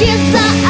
Yes, I